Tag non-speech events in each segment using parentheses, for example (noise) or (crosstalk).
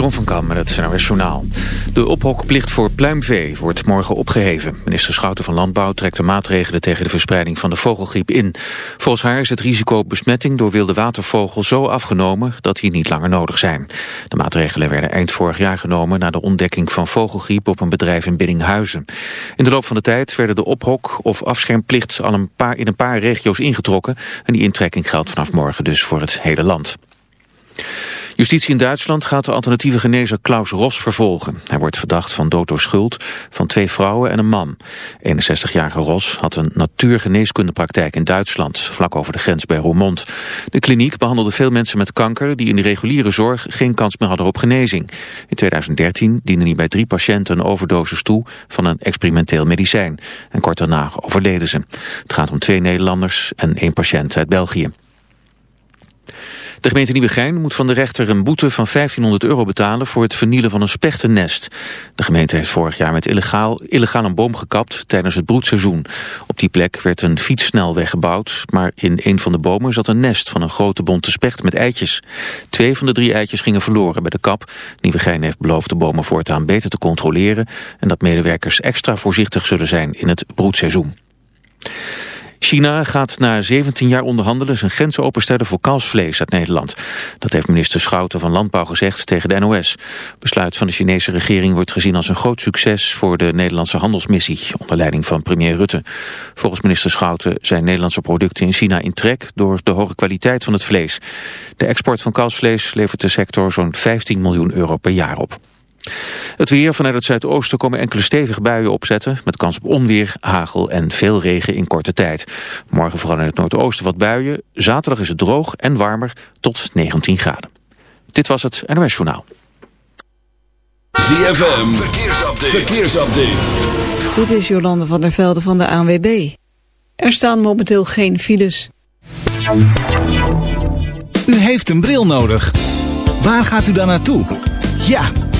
Jeroen van Kam met het Journaal. De ophokplicht voor pluimvee wordt morgen opgeheven. Minister Schouten van Landbouw trekt de maatregelen tegen de verspreiding van de vogelgriep in. Volgens haar is het risico op besmetting door wilde watervogels zo afgenomen dat die niet langer nodig zijn. De maatregelen werden eind vorig jaar genomen na de ontdekking van vogelgriep op een bedrijf in Biddinghuizen. In de loop van de tijd werden de ophok- of afschermplicht al een paar, in een paar regio's ingetrokken en die intrekking geldt vanaf morgen dus voor het hele land. Justitie in Duitsland gaat de alternatieve genezer Klaus Ros vervolgen. Hij wordt verdacht van dood door schuld van twee vrouwen en een man. 61-jarige Ros had een natuurgeneeskundepraktijk in Duitsland, vlak over de grens bij Roermond. De kliniek behandelde veel mensen met kanker die in de reguliere zorg geen kans meer hadden op genezing. In 2013 diende hij bij drie patiënten een overdosis toe van een experimenteel medicijn. En kort daarna overleden ze. Het gaat om twee Nederlanders en één patiënt uit België. De gemeente Nieuwegein moet van de rechter een boete van 1500 euro betalen voor het vernielen van een spechtennest. De gemeente heeft vorig jaar met illegaal, illegaal een boom gekapt tijdens het broedseizoen. Op die plek werd een fietssnelweg gebouwd, maar in een van de bomen zat een nest van een grote bonte specht met eitjes. Twee van de drie eitjes gingen verloren bij de kap. Nieuwegein heeft beloofd de bomen voortaan beter te controleren en dat medewerkers extra voorzichtig zullen zijn in het broedseizoen. China gaat na 17 jaar onderhandelen zijn grenzen openstellen voor kalfsvlees uit Nederland. Dat heeft minister Schouten van Landbouw gezegd tegen de NOS. Besluit van de Chinese regering wordt gezien als een groot succes voor de Nederlandse handelsmissie onder leiding van premier Rutte. Volgens minister Schouten zijn Nederlandse producten in China in trek door de hoge kwaliteit van het vlees. De export van kalfsvlees levert de sector zo'n 15 miljoen euro per jaar op. Het weer vanuit het zuidoosten komen enkele stevige buien opzetten... met kans op onweer, hagel en veel regen in korte tijd. Morgen vooral in het noordoosten wat buien. Zaterdag is het droog en warmer tot 19 graden. Dit was het NOS Journaal. ZFM, verkeersupdate. verkeersupdate. Dit is Jolande van der Velde van de ANWB. Er staan momenteel geen files. U heeft een bril nodig. Waar gaat u dan naartoe? Ja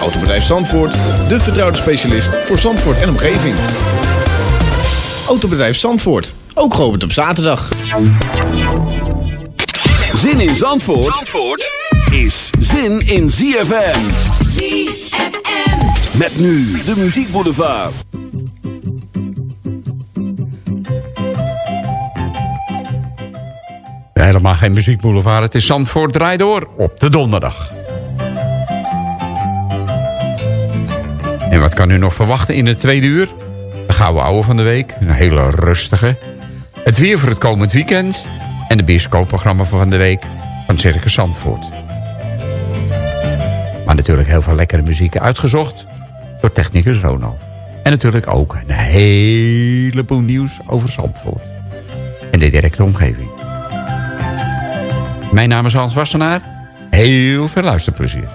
Autobedrijf Zandvoort, de vertrouwde specialist voor Zandvoort en omgeving. Autobedrijf Zandvoort, ook geopend op zaterdag. Zin in Zandvoort, Zandvoort is zin in ZFM. ZFM. Met nu de muziekboulevard. Helemaal geen muziekboulevard. Het is Zandvoort Draai Door op de donderdag. Kan u nog verwachten in het tweede uur? De gouden ouwe van de week. Een hele rustige. Het weer voor het komend weekend. En de bioscoopprogramma van de week van Circus Zandvoort. Maar natuurlijk heel veel lekkere muziek uitgezocht door technicus Ronald. En natuurlijk ook een heleboel nieuws over Zandvoort. En de directe omgeving. Mijn naam is Hans Wassenaar. Heel veel luisterplezier.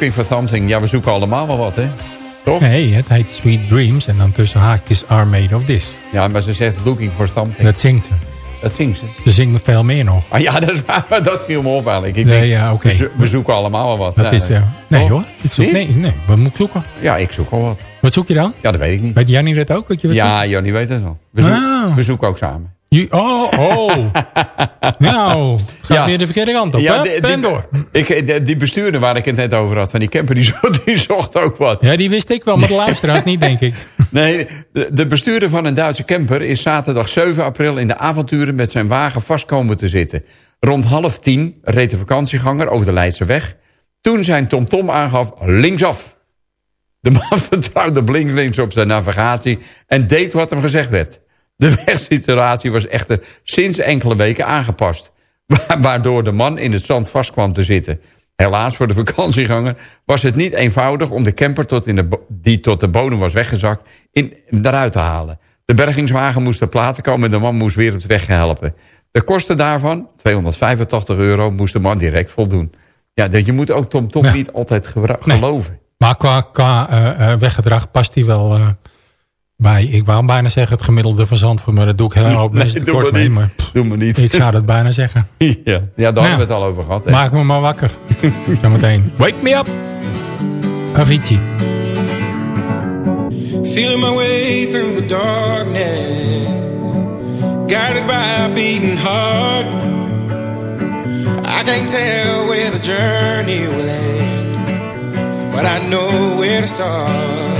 Looking for something. Ja, we zoeken allemaal wel wat, hè? Toch? Nee, het heet Sweet Dreams en dan tussen haakjes Are Made of This. Ja, maar ze zegt looking for something. Dat zingt ze. Dat zingt ze. Ze zingt nog veel meer nog. Ah, ja, (laughs) dat is waar. Dat viel me op eigenlijk. Ik Nee, denk, ja, oké. we, zo- we zoeken allemaal wel wat. Dat Ja, is... eh, nee hoor, ik zoek, nee, nee, wat moet ik zoeken? Ja, ik zoek al wat. Wat zoek je dan? Ja, dat weet ik niet. Weet Jannie dat ook? Dat je wat Ja, Jannie weet het wel. We, zoek- Ah. we zoeken ook samen. Je- oh, oh. (laughs) nou, gaat Ja. weer de verkeerde kant op. Ja, hè? die, door. Ik, die, die bestuurder waar ik het net over had, van die camper, die, (laughs) zo- die zocht ook wat. Ja, die wist ik wel, maar de luisteraars niet, denk ik. (laughs) Nee, de, de bestuurder van een Duitse camper is zaterdag 7 april in de avonturen met zijn wagen vast komen te zitten. Rond half tien reed de vakantieganger over de Leidse weg. Toen zijn TomTom aangaf linksaf. De man vertrouwde blinklings op zijn navigatie en deed wat hem gezegd werd. De wegsituatie was echter sinds enkele weken aangepast. wa- Waardoor de man in het zand vast kwam te zitten. Helaas voor de vakantieganger was het niet eenvoudig om de camper tot in de die tot de bodem was weggezakt in, eruit te halen. De bergingswagen moest ter plaatse komen en de man moest weer op de weg helpen. De kosten daarvan, 285 euro, moest de man direct voldoen. Ja, dat je moet ook TomTom Ja. niet altijd Nee. geloven. Maar qua, qua eh, eh, weggedrag past hij wel eh, bij, ik wou bijna zeggen het gemiddelde van Zandvoort, maar dat doe ik heel (laughs) hoop Nee, mensen doe tekort maar mee. niet. Maar Doe me niet. ik zou dat bijna zeggen. (laughs) ja, ja, daar hadden Ja. we het al over gehad. Hè? Maak me maar wakker. (laughs) Zometeen. Wake me up. Avicii. Feeling my way through the darkness, guided by a beating heart. I can't tell where the journey will end, but I know where to start.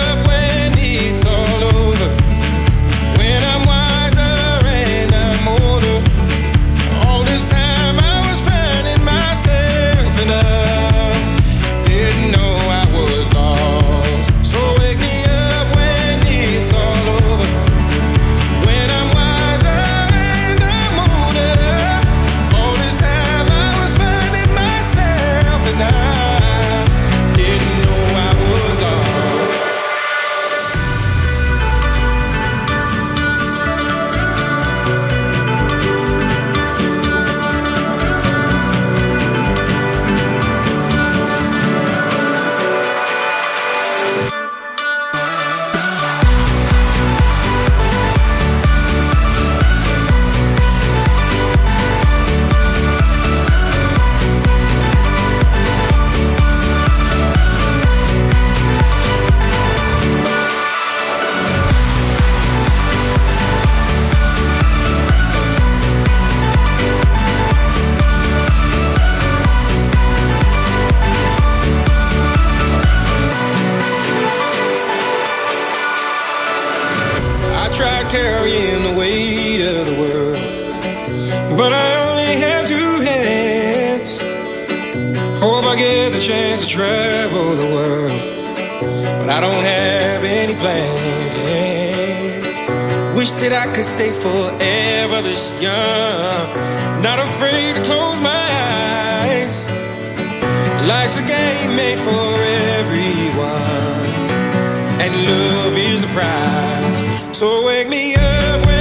Made for everyone and love is the prize. So wake me up when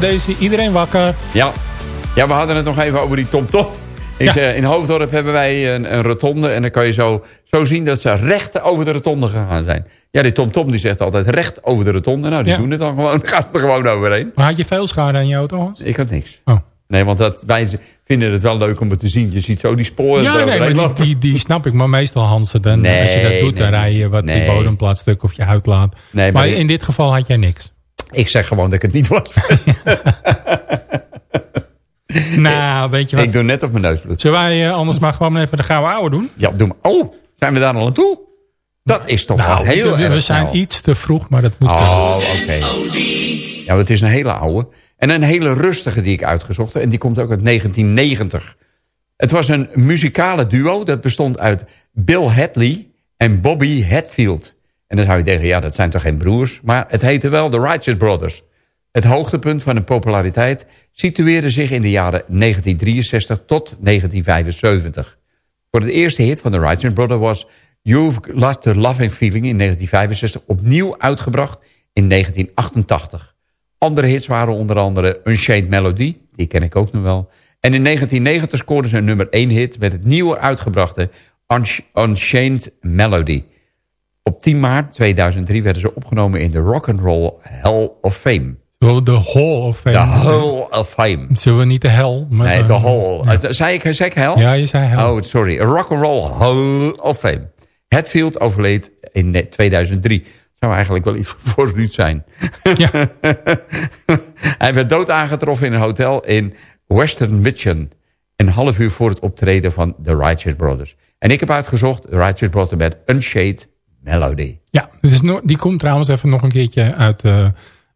bij deze iedereen wakker. Ja. ja, we hadden het nog even over die TomTom. In, Ja. in Hoofddorp hebben wij een, een rotonde. En dan kan je zo, zo zien dat ze recht over de rotonde gegaan zijn. Ja, die TomTom die zegt altijd recht over de rotonde. Nou, die Ja. doen het dan gewoon. (laughs) Gaat het er gewoon overheen. Maar had je veel schade aan je auto, Hans? Ik had niks. Oh. Nee, want dat, wij vinden het wel leuk om het te zien. Je ziet zo die sporen Ja, nee, maar die, die, die snap ik. Maar meestal, Hans, dan, Nee, als je dat doet, dan rij je wat nee. die bodemplaatstuk of je huid laat. Nee, maar in dit geval had jij niks. Ik zeg gewoon dat ik het niet was. (laughs) nou, weet je wat? ik doe net op mijn neus bloed. Zullen wij eh, anders maar gewoon even de gouden ouwe doen? Ja, doe maar. Oh, zijn we daar al aan toe? Dat is toch wel Nou, heel we, erg we zijn iets te vroeg, maar dat moet Oh, oké. Ja, maar het is een hele oude. En een hele rustige die ik uitgezocht heb. En die komt ook uit 1990. Het was een muzikale duo. Dat bestond uit Bill Hadley en Bobby Hatfield. En dan zou je denken, ja, dat zijn toch geen broers? Maar het heette wel de Righteous Brothers. Het hoogtepunt van hun populariteit situeerde zich in de jaren 1963 tot 1975. Voor de eerste hit van de Righteous Brothers was You've Lost the Loving Feeling in 1965 opnieuw uitgebracht in 1988. Andere hits waren onder andere Unchained Melody, die ken ik ook nog wel. En in 1990 scoorden ze een nummer 1 hit met het nieuwe uitgebrachte Unch- Unchained Melody. Op 10 maart 2003 werden ze opgenomen in de Rock and Roll Hall of Fame. de Hall of Fame. De Hall of Fame. Zullen we niet de hel? Maar, Nee, de Hall. Eh, Zei ik, zei ik hell? Ja, je zei hel. Oh, sorry. Rock and Roll Hall of Fame. Hatfield overleed in eh, 2003. Zou eigenlijk wel iets (laughs) voor Ruud zijn. Ja. (laughs) Hij werd dood aangetroffen in een hotel in Western Mission. Een half uur voor het optreden van The Righteous Brothers. En ik heb uitgezocht, The Righteous Brothers met Unshade Melody. Ja, is nog- die komt trouwens even nog een keertje uit eh,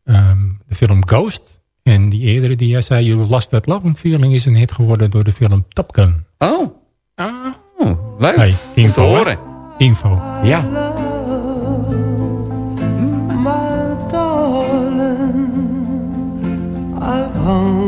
ehm, de film Ghost. En die eerdere die jij zei, You Lost That Loving Feeling... is een hit geworden door de film Top Gun. Oh, Ah. oh leuk. Hey, te info, hè? horen. Info. Ja. My darling, I've hungered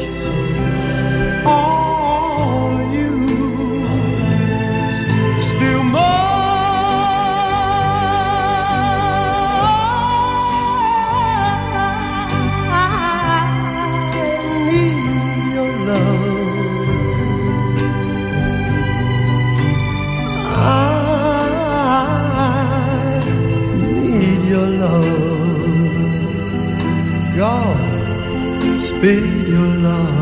God, speed your love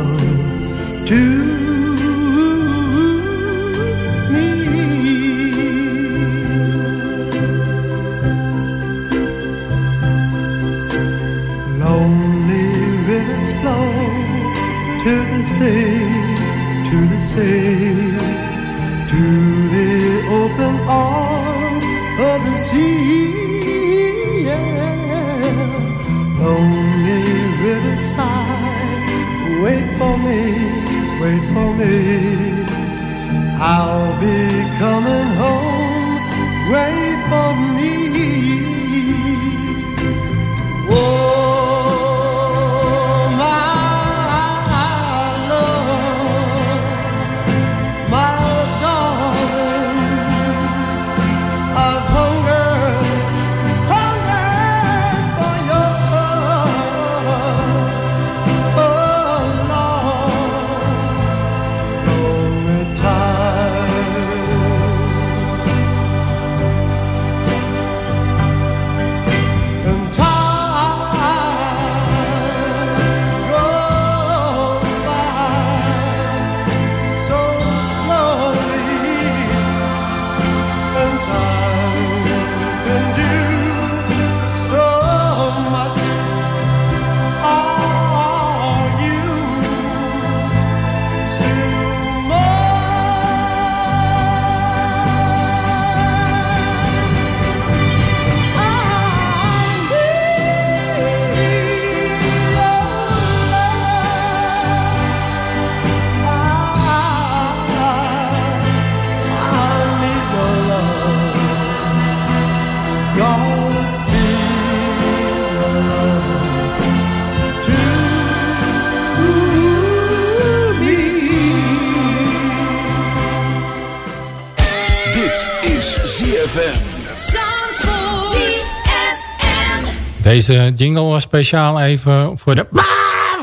Deze jingle was speciaal even voor de...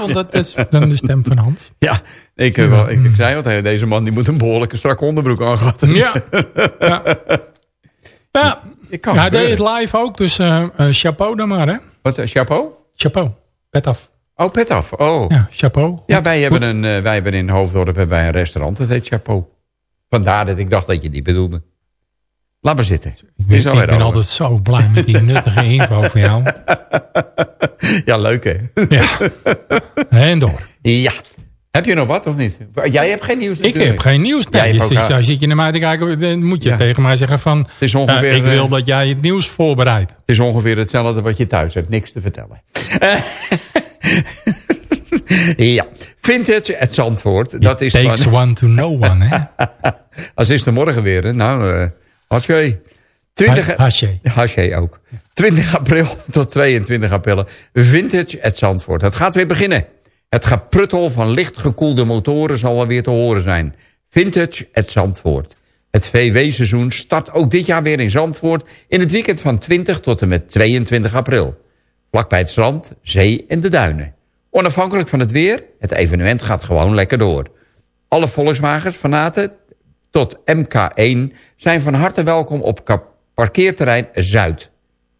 Want dat is dan de stem van Hans. Ja, ik, eh, wel, ik, ik zei al, deze man die moet een behoorlijke strakke onderbroek aangehad hebben. Ja. ja. Ja, Ik kan hij deed het live ook, dus eh, eh, chapeau dan maar, hè? Wat, chapeau? Chapeau, pet af. Oh, pet af. Oh. Ja, chapeau. Ja, wij hebben, een, wij hebben in Hoofddorp hebben wij een restaurant. Dat heet Chapeau. Vandaar dat ik dacht dat je die bedoelde. Laat maar zitten. Ik ben, Is alweer ik ben over. altijd zo blij met die nuttige info van jou. (laughs) Ja, leuk hè? Ja. (laughs) En door. Ja. Heb je nog wat of niet? Jij hebt geen nieuws Ik heb geen nieuws. Jij Nee, hebt dus zo zit je naar mij te kijken. Dan moet je Ja. tegen mij zeggen van... Het is ongeveer, eh, ik wil eh, dat jij het nieuws voorbereidt. Het is ongeveer hetzelfde wat je thuis hebt. Niks te vertellen. (laughs) ja. Vintage het Zandvoort. Dat is Takes van, one to know one, hè? als is de morgen weer. hè? Nou, eh Hatsje. 20, Haché. Haché ook. 20 april (laughs) tot 22 april. Vintage het Zandvoort. Het gaat weer beginnen. Het gepruttel van licht gekoelde motoren zal wel weer te horen zijn. Vintage het Zandvoort. Het VW-seizoen start ook dit jaar weer in Zandvoort... in het weekend van 20 tot en met 22 april. Vlakbij het strand, zee en de duinen. Onafhankelijk van het weer, het evenement gaat gewoon lekker door. Alle Volkswagens, fanaten tot MK1 zijn van harte welkom op parkeerterrein Zuid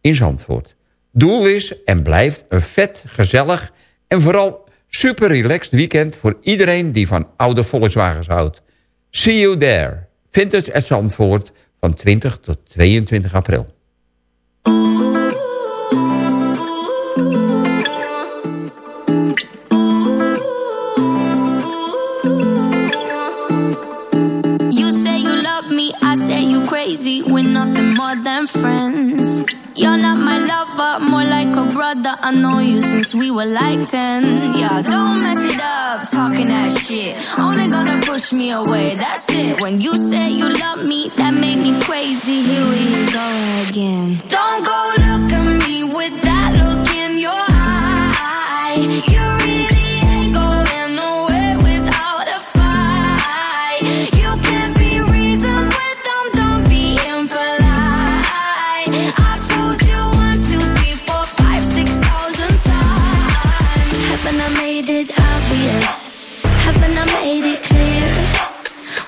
in Zandvoort. Doel is en blijft een vet, gezellig en vooral super relaxed weekend... voor iedereen die van oude Volkswagens houdt. See you there. Vintage at Zandvoort van 20 tot 22 april. Than friends. You're not my lover, more like a brother. I know you since we were like 10. Yeah, don't mess it up, talking that shit. Only gonna push me away, that's it. When you say you love me, that made me crazy. Here we go again. Don't go look at me with that look in your eye. You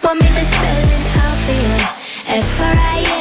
Want me to spell it out for you? F-R-I-N-D-S.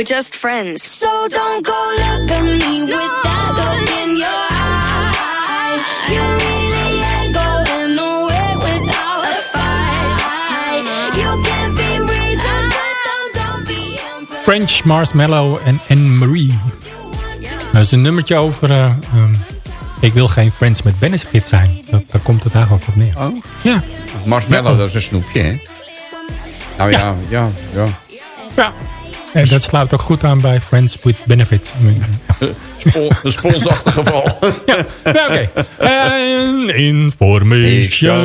We're just friends. So don't go look at me with that look in your eye. You really ain't going nowhere without a fight. You can't be reasoned with them, don't be. French Marshmallow en Anne-Marie. Dat is een nummertje over... eh, ehm, ik wil geen Friends met benefit zijn. Dat, daar komt het eigenlijk op neer. Oh? Ja. Marshmallow, dat is een snoepje, hè? Nou ja, ja, ja. Ja. En dat sluit ook goed aan bij Friends with Benefits. Spon, een sponsachtig geval. (laughs) ja, ja oké. En information.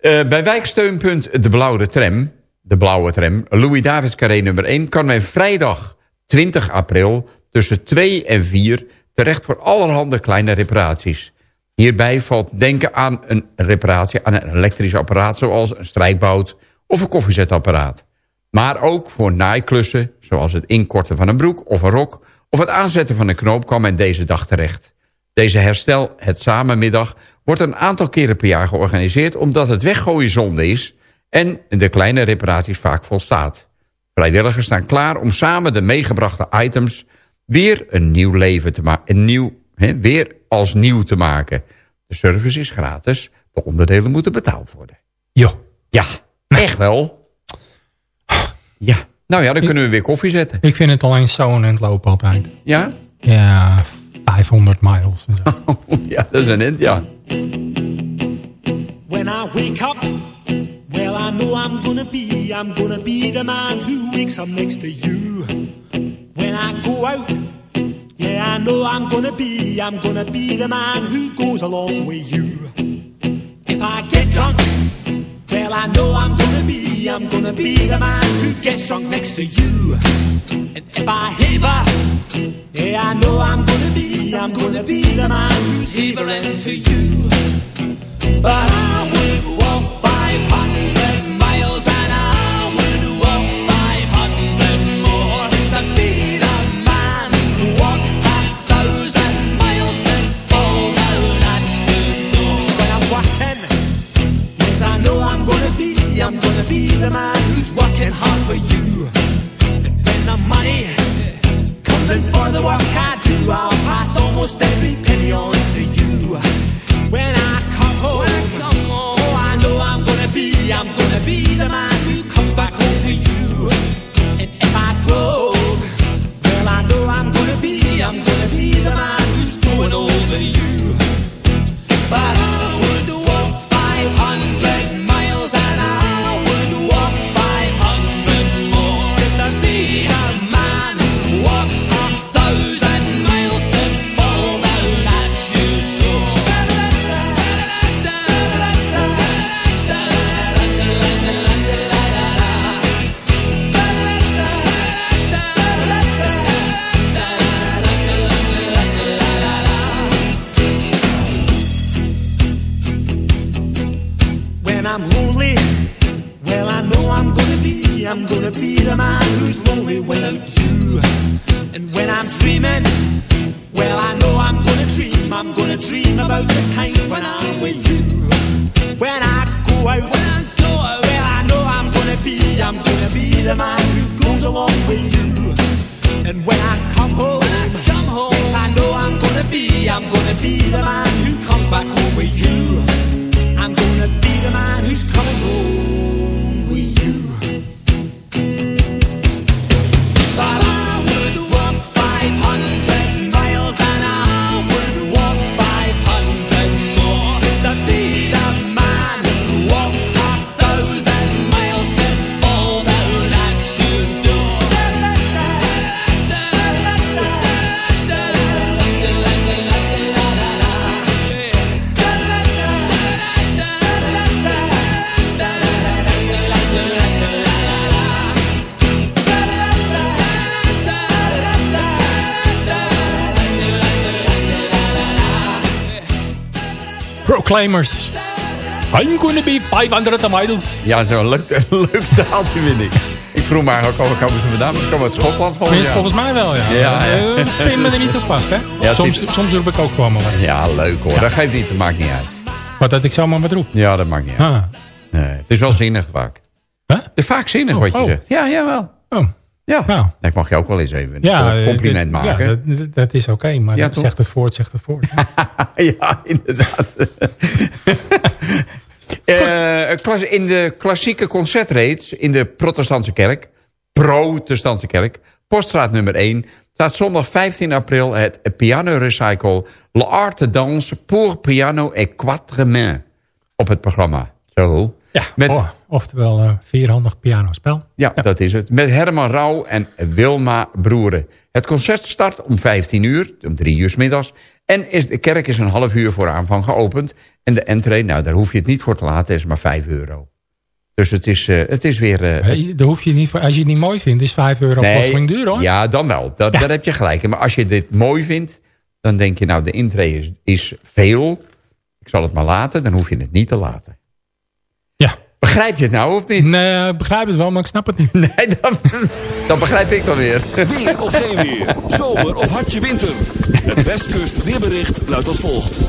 Eh, bij wijksteunpunt De Blauwe Tram... de blauwe tram, Louis Davids Carré nummer 1... kan men vrijdag 20 april tussen 2 en 4 terecht voor allerhande kleine reparaties. Hierbij valt denken aan een reparatie aan een elektrisch apparaat... zoals een strijkbout of een koffiezetapparaat. Maar ook voor naaiklussen, zoals het inkorten van een broek of een rok... of het aanzetten van een knoop kan men deze dag terecht. Deze herstel, het samenmiddag, wordt een aantal keren per jaar georganiseerd... omdat het weggooien zonde is en de kleine reparaties vaak volstaat. Vrijwilligers staan klaar om samen de meegebrachte items... weer een nieuw leven te maken, nieuw, weer als nieuw te maken. De service is gratis, de onderdelen moeten betaald worden. Jo. Ja, echt wel. Ja, nou ja, dan kunnen we weer koffie zetten. Ik vind het alleen het lopen altijd. Ja? Ja, 500 miles. en zo. (laughs) ja, dat is een end, ja. When I wake up, well, I know I'm gonna be, I'm gonna be the man who wakes up next to you. When I go out, yeah, I know I'm gonna be, I'm gonna be the man who goes along with you. If I get drunk, well, I know I'm gonna be, I'm gonna be the man who gets drunk next to you. And if I haver, yeah, I know I'm gonna be, I'm gonna be the man who's havering to you. But I would walk 500 Proclaimers. I'm gonna be 500 miles. Ja, zo'n leuk, leuk (laughs) taaltje vind ik. Ik vroeg me eigenlijk al, komen ze vandaan? Ze komen uit Schotland volgens Tenminste, volgens mij wel, ja. Ja, ja. Eh, Pin me er niet op vast, hè? (laughs) Ja, soms, is- soms roep ik ook gewoon maar. Ja, leuk hoor. Dat geeft niet, dat maakt niet uit. Wat dat ik zomaar wat roep. Ja, dat maakt niet uit. Ah. Nee, het is wel zinnig vaak. Huh? Het is vaak zinnig Oh, wat je oh. zegt. Ja, jawel. Oh. Ja. Nou. Ik mag je ook wel eens even Ja, een eh, compliment dit- maken. Ja, dat, dat is oké, maar Ja, zegt het voort, zegt het voort. (laughs) ja, inderdaad. (laughs) Eh, in de klassieke concertreeds in de protestantse kerk, protestantse kerk, poststraat nummer 1, staat zondag 15 april het piano recycle L'Art de Danse pour piano et quatre mains op het programma. Zo. Ja, Met, oh, oftewel eh, vierhandig pianospel. ja, dat is het. Met Herman Rauw en Wilma Broeren. Het concert start om 15 uur, om 3 uur 's middags. En is, de kerk is een half uur voor aanvang geopend. En de entree, nou daar hoef je het niet voor te laten, is maar 5 euro. Dus het is, eh, het is weer... daar hoef je niet voor, als je het niet mooi vindt, is 5 euro plotseling duur hoor. Ja, dan wel. Dat, Daar heb je gelijk. in. Maar als je dit mooi vindt, dan denk je... nou, de intree is, is veel. Ik zal het maar laten. Dan hoef je het niet te laten. Begrijp je het nou of niet? Nee, ik begrijp het wel, maar ik snap het niet. (laughs) Nee, dan, dan begrijp ik dan weer. Weer of geen weer. Zomer of hartje winter. Het Westkust weerbericht luidt als volgt.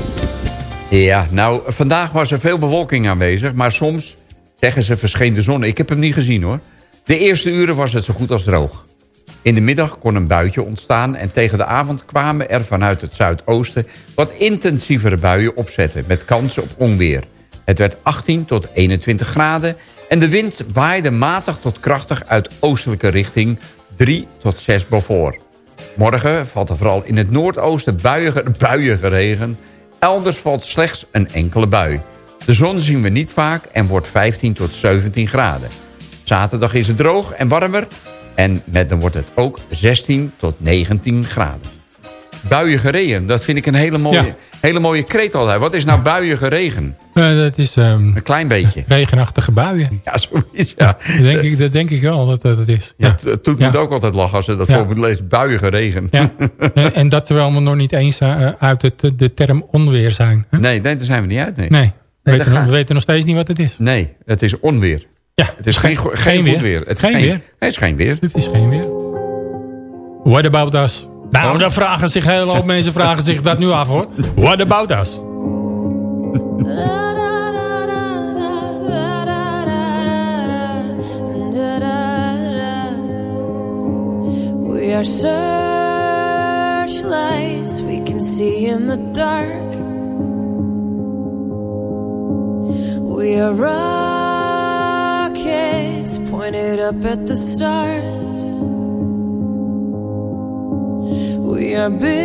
Ja, nou, vandaag was er veel bewolking aanwezig. Maar soms zeggen ze verscheen de zon. Ik heb hem niet gezien hoor. De eerste uren was het zo goed als droog. In de middag kon een buitje ontstaan... en tegen de avond kwamen er vanuit het zuidoosten... wat intensievere buien opzetten... met kansen op onweer. Het werd 18 tot 21 graden... en de wind waaide matig tot krachtig uit oostelijke richting... 3 tot 6 Beaufort. Morgen valt er vooral in het noordoosten (laughs) buiige regen. Elders valt slechts een enkele bui. De zon zien we niet vaak en wordt 15 tot 17 graden. Zaterdag is het droog en warmer. En met, dan wordt het ook 16 tot 19 graden. Buiige regen, dat vind ik een hele mooie, Ja. hele mooie kreet altijd. Wat is nou buiige regen? Eh, dat is ehm, Een klein beetje. regenachtige buien. Ja, zoiets, ja. Dat denk, ik, dat denk ik wel dat dat het is. Ja, het- het doet me ook altijd lachen als ze dat Ja. voor me leest. Buiige regen. Ja. (laughs) en, en dat terwijl we nog niet eens eh, uit het, de term onweer zijn. hè? Nee, nee, daar zijn we niet uit. Nee, Nee, we, weten, we weten nog steeds niet wat het is. Nee, het is onweer. Ja, Het is geen, geen, geen goed weer. weer. Het is Geen weer. Nee, het is geen weer. Het is geen weer. What about us? Nou, Oh. dan vragen zich een hele hoop mensen vragen zich dat nu af hoor. What about us? We are searchlights we can see in the dark. We are rockets pointed up at the stars. We are billions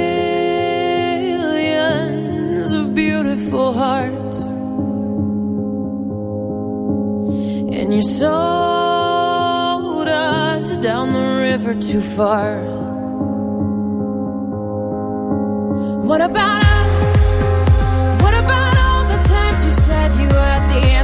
of beautiful hearts. And you sold us down the river too far. What about us? What about all the times you said you had the answers?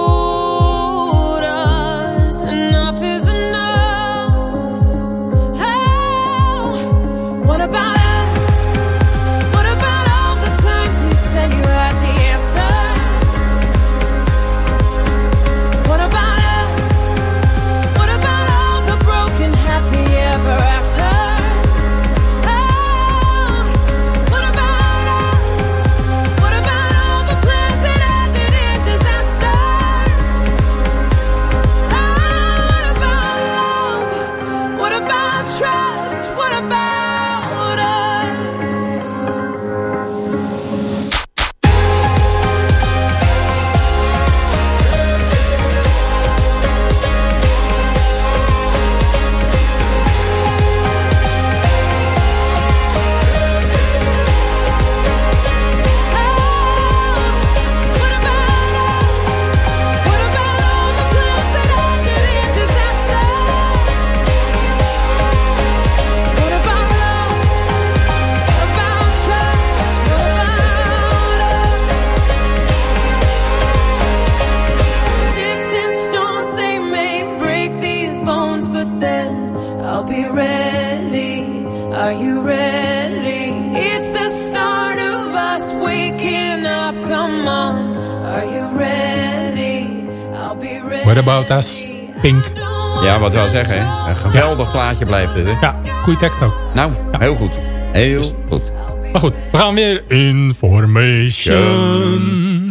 wat wel zeggen, hè? Een geweldig plaatje blijft het, hè? Ja, goede tekst ook. Nou, heel goed. Heel goed. Maar goed, we gaan weer information.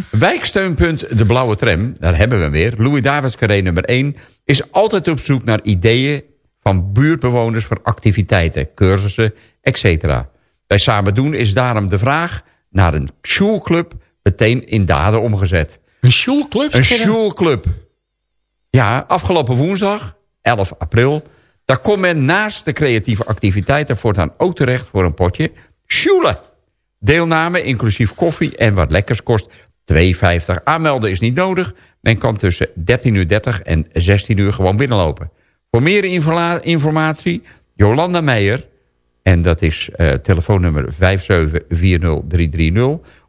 Wijksteunpunt De Blauwe Tram, daar hebben we hem weer. Louis Davids Carré nummer 1 is altijd op zoek naar ideeën van buurtbewoners voor activiteiten, cursussen, etc. Bij Samen Doen is daarom de vraag naar een schoolclub meteen in daden omgezet. Een schoolclub? Een schoolclub. Ja, afgelopen woensdag, 11 april... daar kon men naast de creatieve activiteiten voortaan ook terecht voor een potje sjoelen. Deelname, inclusief koffie en wat lekkers, kost 2,50. Aanmelden is niet nodig. Men kan tussen 13.30 uur en 16 uur gewoon binnenlopen. Voor meer informa- informatie, Jolanda Meijer... en dat is eh, telefoonnummer 5740330...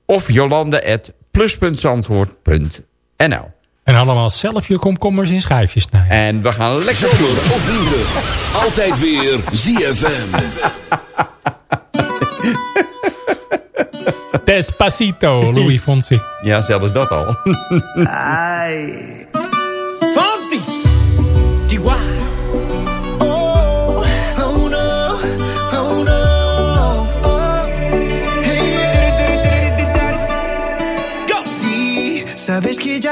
of jolanda.plus.zandvoort.nl En allemaal zelf je komkommers in schijfjes snijden. En we gaan lekker... Zomer of winter, altijd weer ZFM. (laughs) Despacito, Louis Fonsi. Ja, zelfs dat al. Ay. (laughs) Fonsi. Chihuahua. Oh, oh oh. Oh. Sabes que ya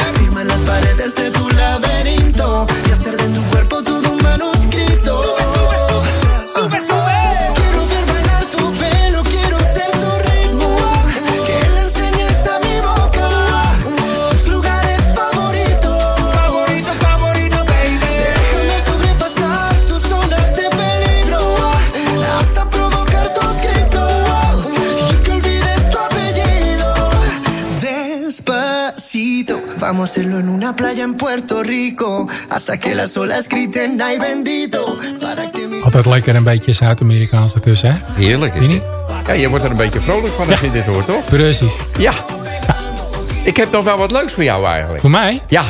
Vamos a hacerlo en una playa en Puerto Rico. Hasta que las olas griten, ay bendito. Para que mis Altijd lekker een beetje Zuid-Amerikaans ertussen, hè? Heerlijk is. Ja, je wordt er een beetje vrolijk van als je dit hoort, toch? Precies. Ja. Ik heb nog wel wat leuks voor jou eigenlijk. Voor mij? Ja.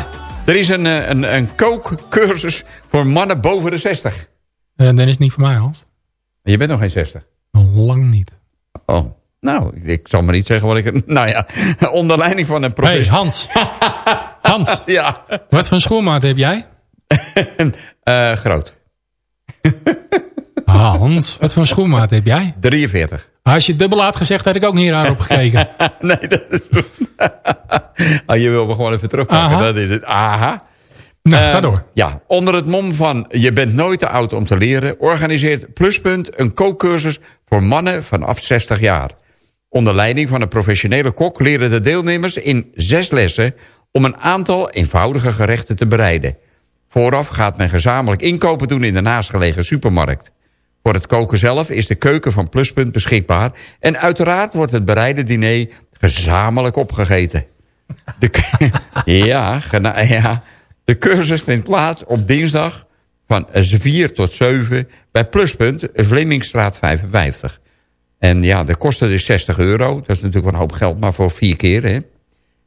Er is een, eh, een, een kookcursus voor mannen boven de 60. Eh, dan is het niet voor mij, Hans. Je bent nog geen 60. Lang niet. Oh. Nou, ik, zal maar niet zeggen wat ik... (laughs) Nou ja, onder leiding van een Hey, professor... Hans. (laughs) Hans. ja. Wat voor schoenmaat heb jij? (laughs) Eh, groot. Ah, Hans. Wat voor schoenmaat heb jij? 43. Als je het dubbel had gezegd, had ik ook niet raar opgekeken. nee, dat is... oh, je wil me gewoon even terugpakken, Aha. dat is het. Aha. Nou, ga Ehm, door. Ja, onder het mom van je bent nooit te oud om te leren... organiseert Pluspunt een kookcursus voor mannen vanaf 60 jaar. Onder leiding van een professionele kok leren de deelnemers in zes lessen... om een aantal eenvoudige gerechten te bereiden. Vooraf gaat men gezamenlijk inkopen doen in de naastgelegen supermarkt. Voor het koken zelf is de keuken van Pluspunt beschikbaar... en uiteraard wordt het bereide diner gezamenlijk opgegeten. De, (laughs) ja, ja, de cursus vindt plaats op dinsdag van 4 tot 7 bij Pluspunt, Vlemingstraat 55. En ja, de kosten is 60 euro. Dat is natuurlijk wel een hoop geld, maar voor vier keer. Hè?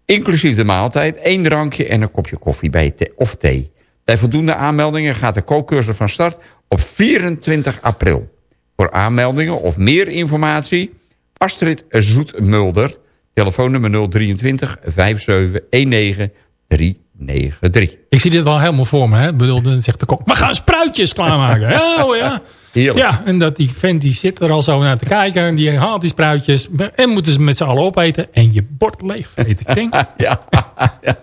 Inclusief de maaltijd, één drankje en een kopje koffie bij thee, of thee. Bij voldoende aanmeldingen gaat de kookcursus van start op 24 april. Voor aanmeldingen of meer informatie... Astrid Zoetmulder, telefoonnummer 023 57 19 393. Ik zie dit al helemaal voor me. Hè? Ik bedoel, dan zegt de kok, we gaan spruitjes klaarmaken. (laughs) Oh ja. Heerlijk. Ja, en dat die vent die zit er al zo naar te kijken. En die haalt die spruitjes. En moeten ze met z'n allen opeten. En je bord leeg. Kring. (laughs) ja, ja,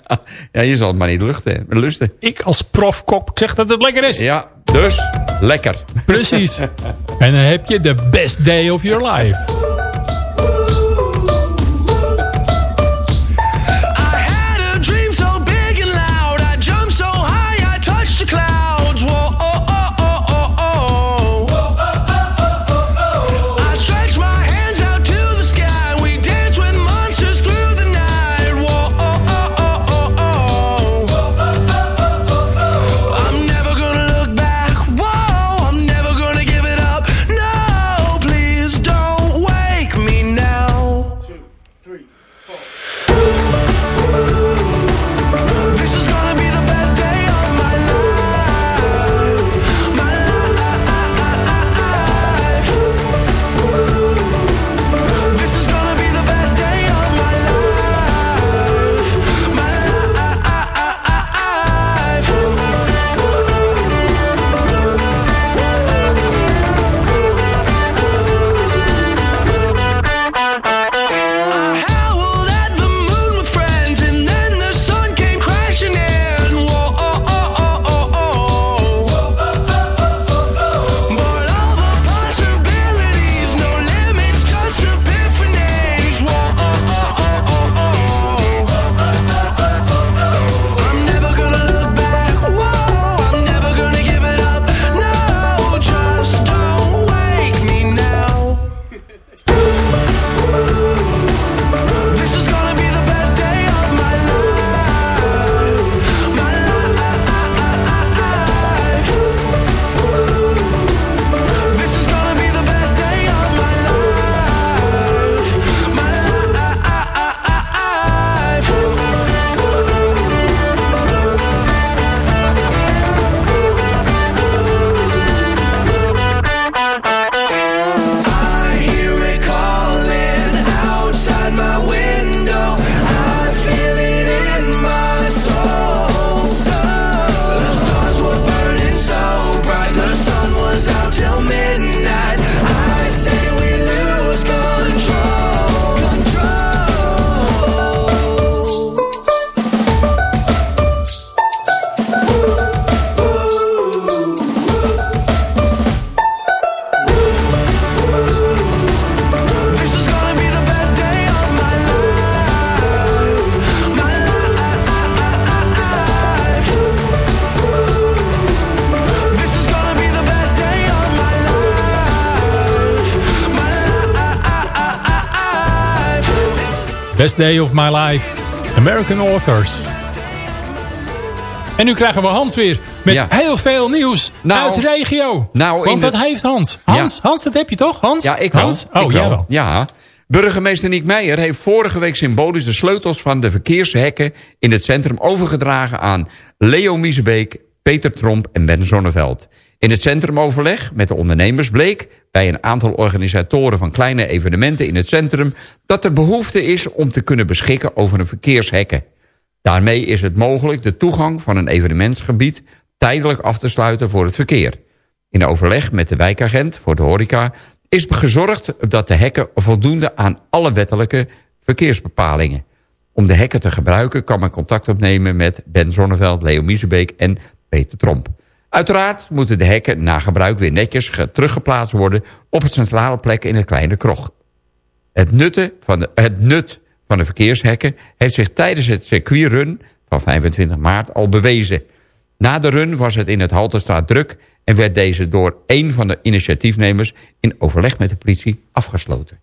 ja, je zal het maar niet luchten, lusten. Ik als profkok zeg dat het lekker is. Ja, dus lekker. Precies. (laughs) En dan heb je de best day of your life. Best day of my life. American Authors. En nu krijgen we Hans weer. Met Ja. heel veel nieuws Nou, uit de regio. nou, Want de- dat heeft Hans. Hans, Hans, dat heb je toch? Hans? Ja, ik wel. Hans? Oh, ik wel. Ja. Burgemeester Niek Meijer heeft vorige week symbolisch de sleutels van de verkeershekken in het centrum overgedragen aan Leo Miezebeek, Peter Tromp en Ben Zonneveld. In het centrumoverleg met de ondernemers bleek bij een aantal organisatoren van kleine evenementen in het centrum dat er behoefte is om te kunnen beschikken over een verkeershekken. Daarmee is het mogelijk de toegang van een evenementsgebied tijdelijk af te sluiten voor het verkeer. In overleg met de wijkagent voor de horeca is gezorgd dat de hekken voldoende aan alle wettelijke verkeersbepalingen. Om de hekken te gebruiken kan men contact opnemen met Ben Zonneveld, Leo Miezebeek en Peter Tromp. Uiteraard moeten de hekken na gebruik weer netjes ge- teruggeplaatst worden op het centrale plek in het kleine krocht. Het, nutten van de, het nut van de verkeershekken heeft zich tijdens het circuitrun van 25 maart al bewezen. Na de run was het in het Halterstraat druk en werd deze door een van de initiatiefnemers in overleg met de politie afgesloten.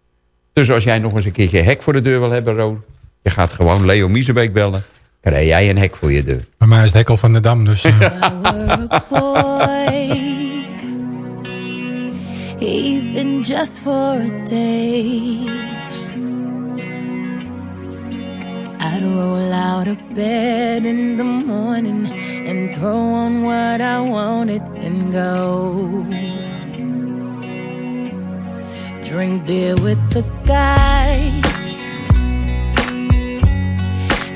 Dus als jij nog eens een keertje hek voor de deur wil hebben, Roon, je gaat gewoon Leo Miezebeek bellen, krijg jij een hek voor je deur. Bij mij is het hekkel van de dam, dus... eh, (laughs) boy, even just for a day. I'd roll out of bed in the morning and throw on what I wanted and go. Drink beer with the guys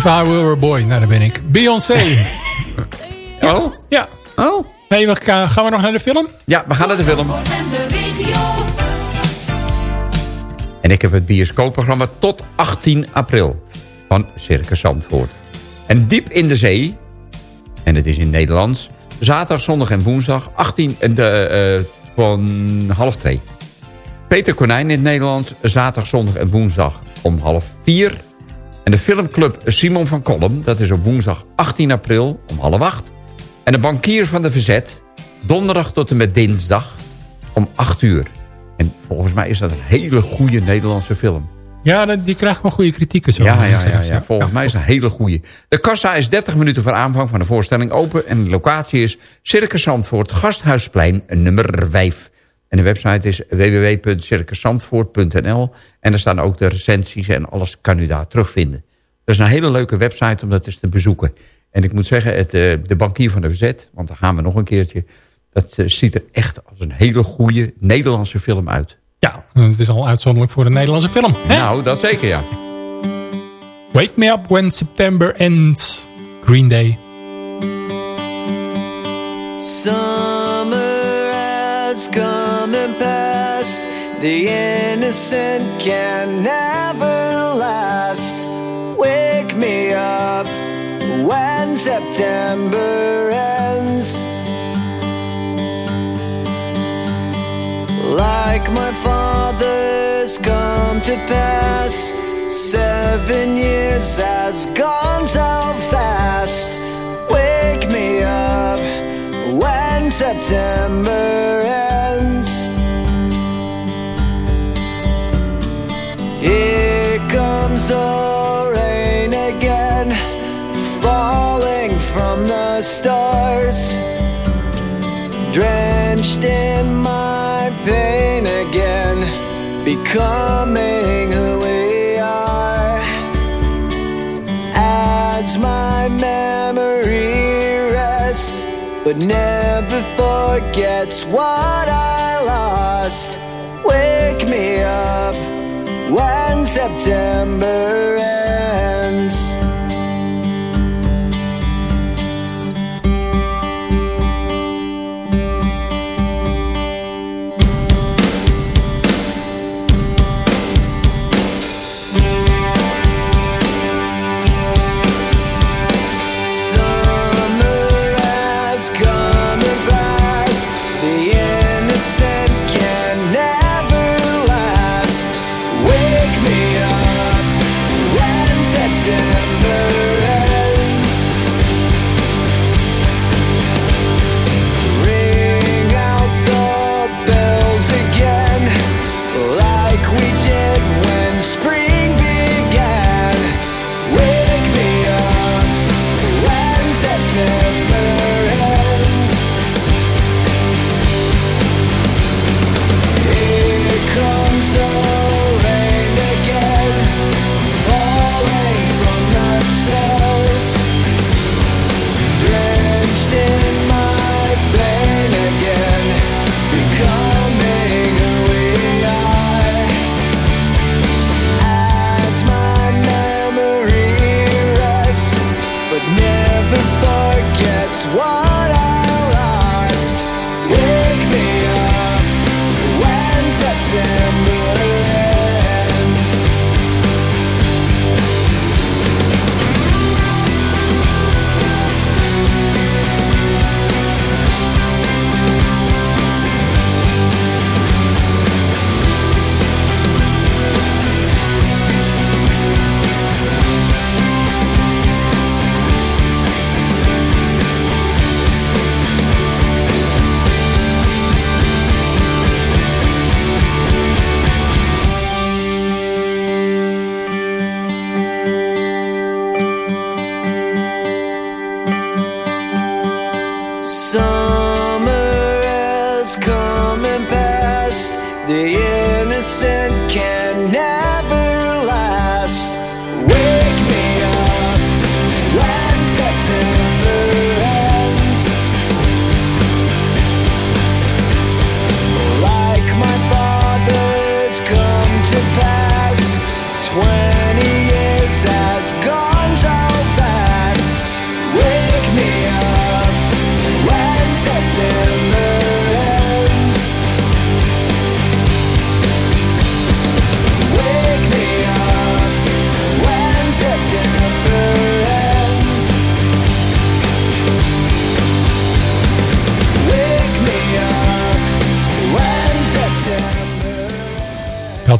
If I Were a Boy, nou daar ben ik. Beyoncé. (laughs) Oh? Ja. Oh? Hey, we gaan gaan we nog naar de film? Ja, we gaan naar de film. En ik heb het bioscoopprogramma tot 18 april van Circus Zandvoort. En diep in de zee, en het is in het Nederlands... zaterdag, zondag en woensdag 18, en de, eh, van half twee. Peter Konijn in het Nederlands, zaterdag, zondag en woensdag om half vier. En de filmclub Simon van Kolm, dat is op woensdag 18 april om half acht. En de bankier van de Verzet, donderdag tot en met dinsdag om 8 uur. En volgens mij is dat een hele goede Nederlandse film. Ja, dat- die krijgt wel goede kritieken. Zo. Ja, ja, ja, ja, volgens mij is het een hele goede. De kassa is 30 minuten voor aanvang van de voorstelling open... en de locatie is Circus Zandvoort, Gasthuisplein, nummer 5. En de website is www.circuszandvoort.nl... en daar staan ook de recensies en alles kan u daar terugvinden. Dat is een hele leuke website om dat eens te bezoeken. En ik moet zeggen, het, eh, de bankier van de verzet, want daar gaan we nog een keertje... dat eh, ziet er echt als een hele goede Nederlandse film uit. Ja, het is al uitzonderlijk voor een Nederlandse film. Hè? Nou, dat zeker, ja. Wake me up when September ends. Green Day. The innocent can never last. Wake me up when September ends. Like my father's come to pass. Seven years has gone so fast. Wake me up when September becoming who we are. As my memory rests, but never forgets what I lost. Wake me up when September ends.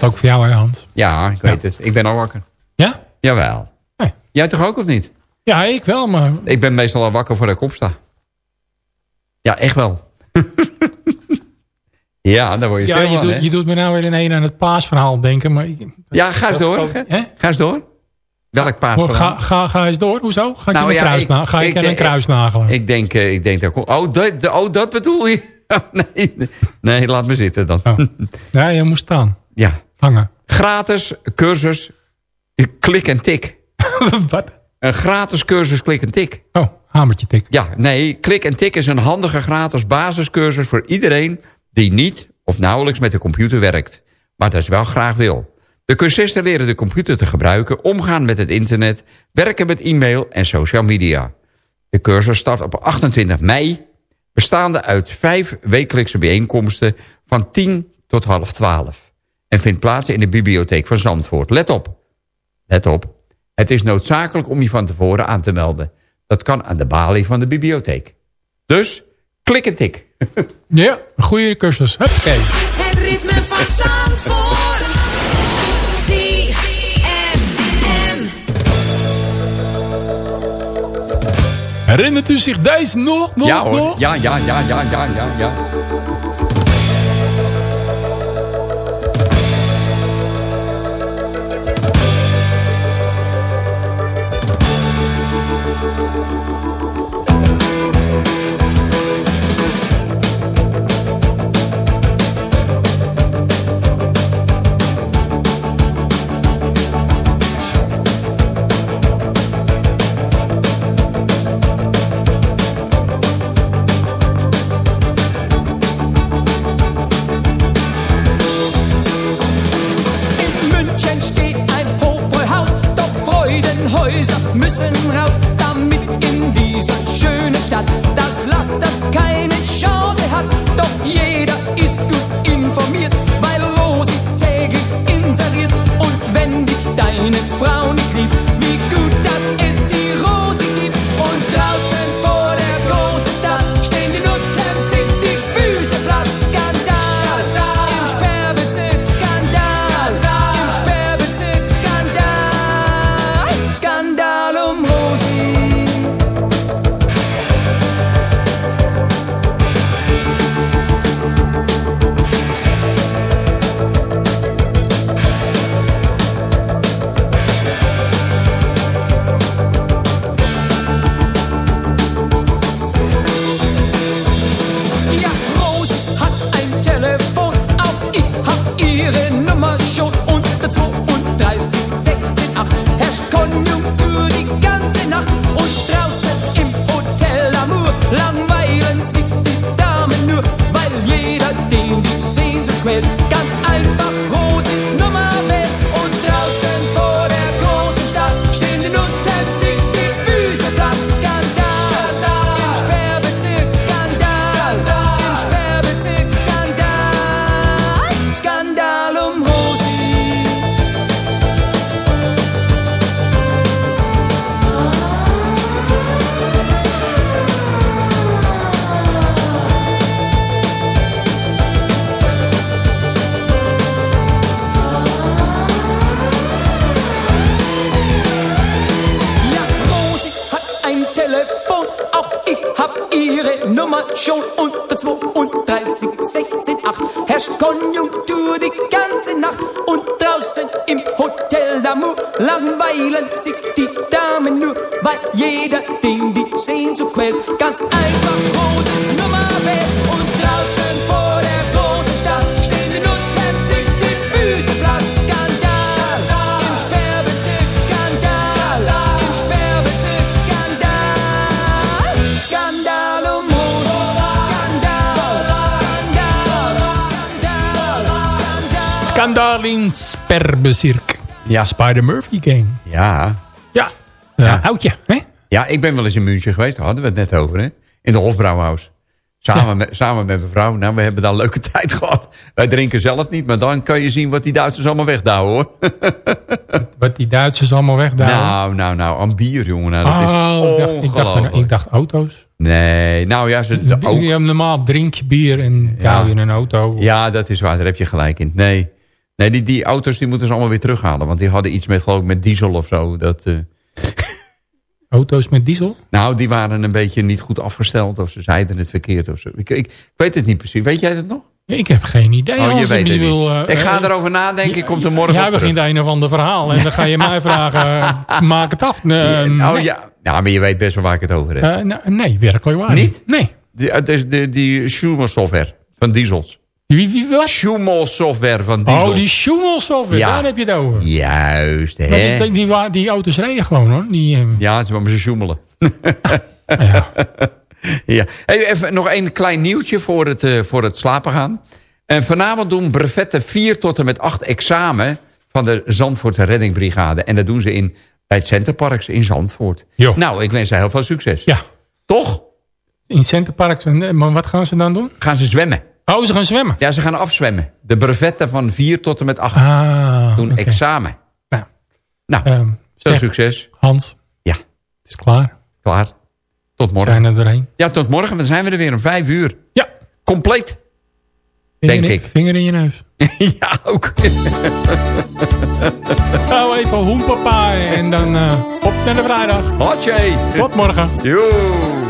Geldt ook voor jou, hè, Hans? Ja, ik weet het. Ik ben al wakker. Ja? Jawel. Jij toch ook of niet? Ja, ik wel, maar... Ik ben meestal al wakker voordat ik opsta. Ja, echt wel. (laughs) ja, daar word je Ja, stil je, van, hè? doet, je doet me nou weer ineens aan het paasverhaal denken. Maar, Ja, ga eens door. Hè? Ga eens door. Welk paas? Ga, ga, ga eens door. Hoezo? Ga ik Nou een ja, kruis, ik- na- ga ik, ik een kruis nagelen? Ik denk, eh, ik denk dat... Oh dat, oh, dat bedoel je? (laughs) nee, nee, laat me zitten dan. ja, je moest staan. Ja. Hangen. Gratis cursus klik en tik. (laughs) Wat? Een gratis cursus klik en tik. Oh, hamertje tik. Ja, nee, klik en tik is een handige gratis basiscursus voor iedereen die niet of nauwelijks met de computer werkt, maar dat wel graag wil. De cursisten leren de computer te gebruiken, omgaan met het internet, werken met e-mail en social media. De cursus start op 28 mei, bestaande uit vijf wekelijkse bijeenkomsten van 10 tot half 12. En vindt plaats in de bibliotheek van Zandvoort. Let op, let op. Het is noodzakelijk om je van tevoren aan te melden. Dat kan aan de balie van de bibliotheek. Dus, klik en tik. (laughs) Ja, een goede cursus. Oké. Het ritme van Zandvoort. Herinnert u zich deze nog? nog ja hoor, nog? ja, ja, ja, ja, ja, ja, ja. In Sperrbezirk. Ja. Spider Murphy Gang. Ja. Ja. Ja. Oudje, hè? Ja, ik ben wel eens in München geweest. Daar hadden we het net over, hè? In de Hofbrouwhaus. Samen, met, samen met mijn vrouw. Nou, we hebben daar een leuke (laughs) tijd gehad. Wij drinken zelf niet, maar dan kan je zien wat die Duitsers allemaal wegdouwen, hoor. Wat die Duitsers allemaal wegdouwen. Nou, nou, nou, aan bier, jongen. Nou, dat oh, is ik dacht, ik, dacht, ik dacht auto's. Nee, nou ja, ze, ook, normaal drink je bier en kauw je in een auto. ja, dat is waar. Daar heb je gelijk in. Nee, nee die, die auto's die moeten ze allemaal weer terughalen. Want die hadden iets met, geloof ik, met diesel of zo. Dat, eh, (laughs) Auto's met diesel? nou, die waren een beetje niet goed afgesteld. Of ze zeiden het verkeerd of zo. Ik, ik, ik weet het niet precies. Weet jij dat nog? Ik heb geen idee. Oh, je weet die het niet. wil, eh, ik ga eh, erover nadenken. Ik kom er morgen Jij terug. begint een of ander verhaal. En dan ga je mij (laughs) vragen, eh, maak het af. Nee. ja. ja, maar je weet best wel waar ik het over heb. Nou, nee, werkelijk waar Niet? Nee. Die, is de, die Schumer software van diesels. Wie, wie wat? Schumer software van diesels. Oh, die Schumel software, Ja. daar heb je het over. Juist, hè? die, die, die, die auto's rijden gewoon hoor. Die, eh, Ja, ze maar ze sjoemelen. (laughs) ja. ja. Hey, even nog een klein nieuwtje voor het, eh, voor het slapen gaan. En vanavond doen brevetten 4 tot en met 8 examen... van de Zandvoortse Reddingbrigade. En dat doen ze in, bij het Centerparks in Zandvoort. Jo. Nou, ik wens ze heel veel succes. Ja. Toch? In Centerpark, eh, maar wat gaan ze dan doen? Gaan ze zwemmen. Oh, ze gaan zwemmen? Ja, ze gaan afzwemmen. De brevetten van 4 tot en met 8 Ah, doen examen. Nou, Nou, Ehm, veel zeg, succes. Hans. Ja. Het is klaar. Klaar. Tot morgen. Zijn er doorheen. Ja, tot morgen. Dan zijn we er weer om 5 uur. Ja. Compleet. Vinger Denk in- ik. Vinger in je neus. (laughs) ja, ook. (laughs) Nou, even hoempapa en dan eh, op naar de vrijdag. Hotje. Tot morgen. Joe.